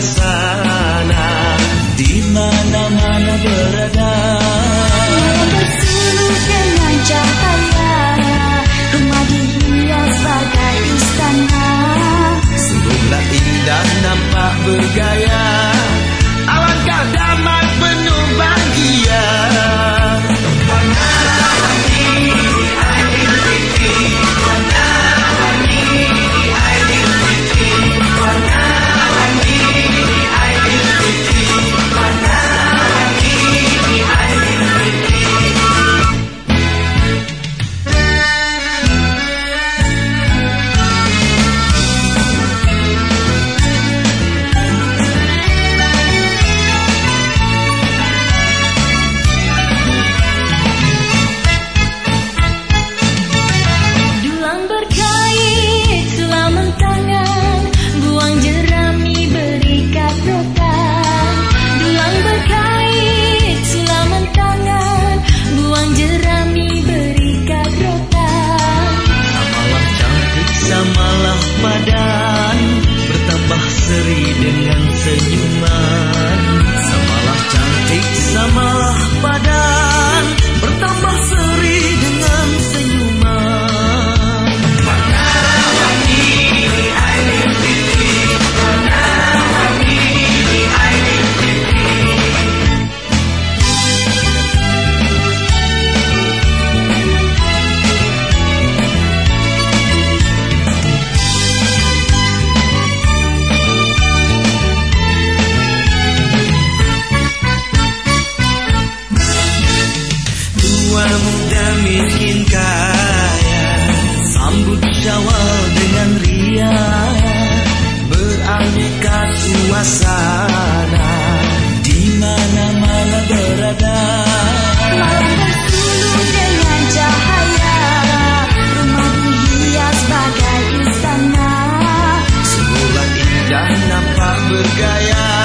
suasana pada terjawab dengan riang Beraneka suasana. Di mana mana berada. Malam bersudut dengan cahaya. Rumah hias bagai istana. Semula indah nampak bergaya.